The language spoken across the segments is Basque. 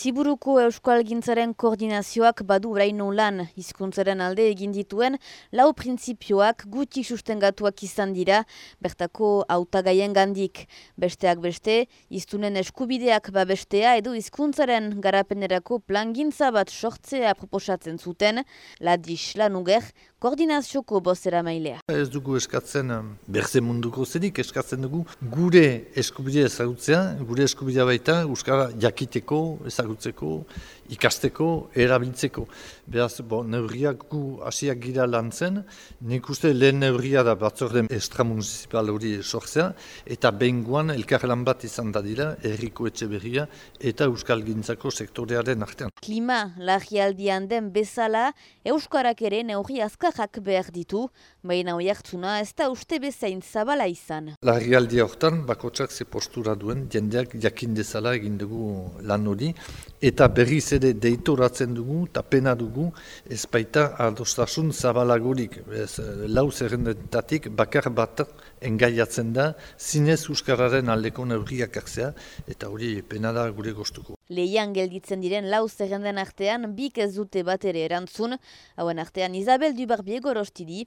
Ziburuko Euskal Gintzaren koordinazioak badu braino lan hizkuntzaren alde egin dituen lau printzipioak guti sustengatuak izan dira bertako hautagaien gandik. Besteak beste, iztunen eskubideak babestea edo hizkuntzaren garapenerako plangintza bat sortzea proposatzen zuten, ladis lanuger koordinazioko bozera mailea. Ez dugu eskatzen berze munduko zenik, eskatzen dugu gure eskubidea ezagutzea, gure eskubidea baita Euskara jakiteko, ezagutzeko, ikasteko, erabiltzeko. Beraz, bo, neurriak gu hasiak gira lan zen, nik uste lehen neurria da batzorde estramunicipal hori sortzea, eta behinguan elkarlan bat izan da dira, erriko etxe berria eta Euskal Gintzako sektorearen artean. Klima, lagialdian den bezala, Euskarak ere neurri azkarrak behar ditu, baina oiartzuna ez da uste bezain zabala izan. Lagialdia hortan, bakotsak ze postura duen, jendeak jakin dezala egin dugu lan hori, eta berriz ere deitoratzen dugu, eta pena dugu, ez baita adostasun zabalagurik, ez, lau zerrendetatik bakar bat engaiatzen da, zinez Euskararen aldeko neurriak hartzea, eta hori pena da gure goztuko. Leian gelditzen diren lau zerrenden artean, bik ez dute bat ere erantzun, hauen artean Isabel Dubarbier gorostidi.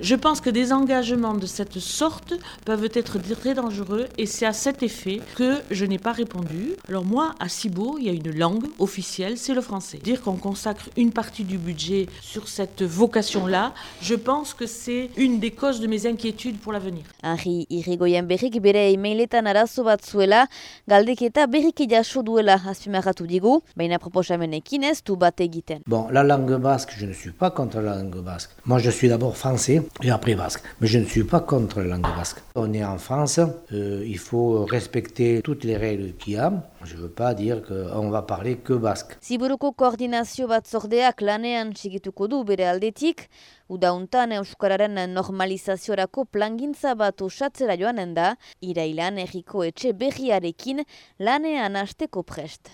Je pense que des engagements de cette sorte peuvent être très dangereux et c'est à cet effet que je n'ai pas répondu. Alors moi, à Cibo, il y a une langue officielle, c'est le français. Dire qu'on consacre une partie du budget sur cette vocation-là, je pense que c'est une des causes de mes inquiétudes pour l'avenir. Henri Irrigoyen berrik bere emailetan arazo bat zuela, galdeketa azpimarratu digu, baina proposamenekin ez du bat egiten. Bon, la langue basque, je ne suis pas contre la langue basque. basque. Moi, je suis d'abord français et après basque. Mais je ne suis pas contre la langue basque. On est en France, euh, il faut respecter toutes les règles qu'il y a. Je veux pas dire qu'on va parler que basque. Ziburuko koordinazio batzordeak lanean txigituko du bere aldetik, udauntan Euskararen normalizaziorako plangintza bat osatzera joanen da, irailan erriko etxe berriarekin lanean hasteko prest.